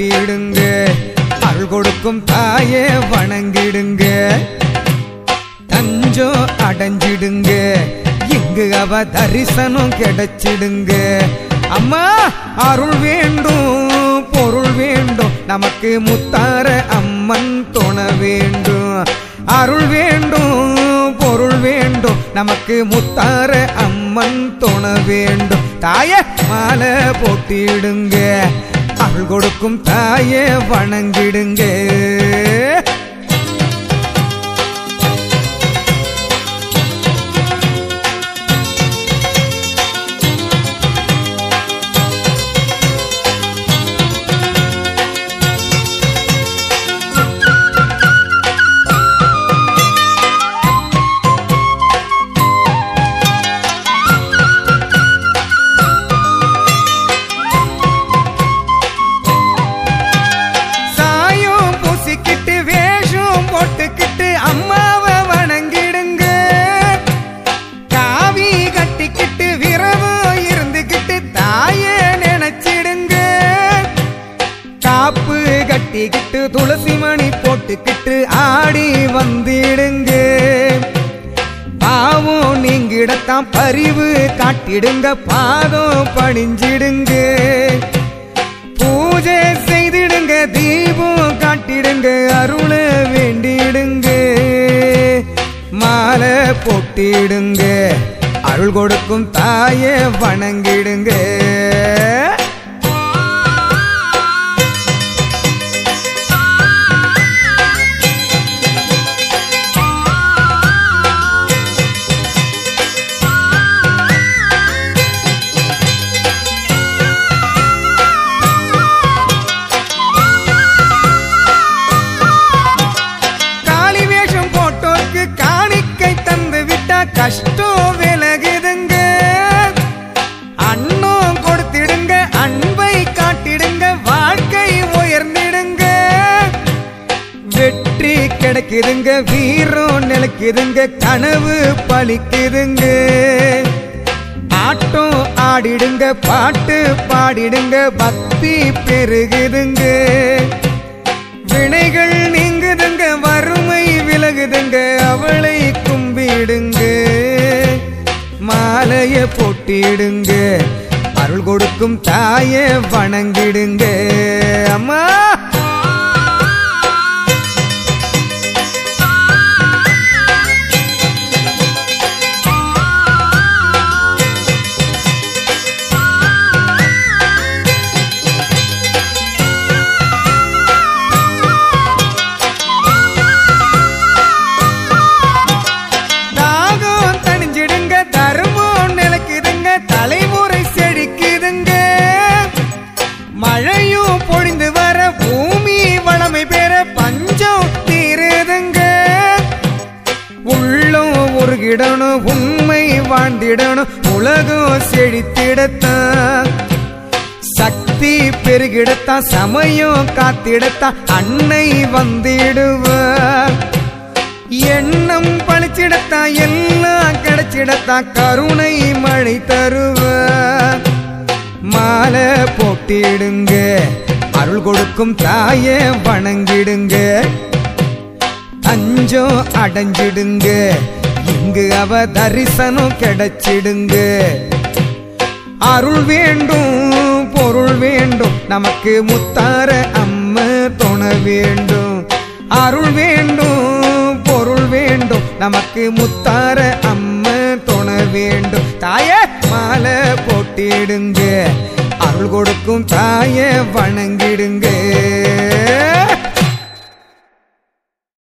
ஆட்டிடுங்க அருள் கொடுக்கும் தாயே வணங்கிடுங்க. தஞ்சோ அடைஞ்சிடுங்க. இங்கு அவ தரிசனம் கிடைச்சிடுங்க. அம்மா அருள் வேண்டும் பொருள் வேண்டும். நமக்கு முத்தார அம்மன் துண வேண்டும். அருள் வேண்டும் பொருள் வேண்டும். நமக்கு முத்தார அம்மன் துண வேண்டும். தாய மாலை போட்டிடுங்க. அருள் கொடுக்கும் தாயே வணங்கிடுங்க. போட்டுக்கிட்டு அம்மாவை வணங்கிடுங்க. காவி கட்டிக்கிட்டு விரவு இருந்துக்கிட்டு தாய நினைச்சிடுங்க. காப்பு கட்டிக்கிட்டு துளசி மணி போட்டுக்கிட்டு ஆடி வந்திடுங்க. பாவம் நீங்கிடத்தான் பரிவு காட்டிடுங்க பாதம் பணிஞ்சிடுங்க. பூஜை செய்திடுங்க தீபம் காட்டிடுங்க அருள வேண்டிடுங்க. மாலை போட்டிடுங்க அருள் கொடுக்கும் தாயை வணங்கிடுங்க. கஷ்டம் விலகுதுங்க. அன்னும் கொடுத்திடுங்க அன்பை காட்டிடுங்க வாழ்க்கை உயர்ந்திடுங்க. வெற்றி கிடைக்குதுங்க வீரம் நிலைக்குதுங்க கனவு பழிக்குதுங்க. ஆட்டம் ஆடிடுங்க பாட்டு பாடிடுங்க பக்தி பெருகுதுங்க. வினைகள் வணங்கிடுங்க. அருள் கொடுக்கும் தாயே வணங்கிடுங்க. அம்மா! உருகிடணும் உண்மை வாழ்ந்திடணும் உலகம் செழித்திடத்தான் சக்தி பெருகிடத்தான் சமயம் காத்திடத்தான் அன்னை வந்திடுவார் எண்ணம் பழிச்சிடத்தான் எல்லாம் கிடைச்சிடத்தான் கருணை மழை தருவார் மாலை போட்டிடுங்க. அருள் கொடுக்கும் தாயே வணங்கிடுங்க. தஞ்சம் அடைஞ்சிடுங்க. இங்கு அவ தரிசனம் கிடைச்சிடுங்க. அருள் வேண்டும் பொருள் வேண்டும். நமக்கு முத்தார அம்ம துண வேண்டும். அருள் வேண்டும் பொருள் வேண்டும். நமக்கு முத்தார அம்ம துண வேண்டும். தாய மாலை போட்டிடுங்க. அருள் கொடுக்கும் தாய வணங்கிடுங்க.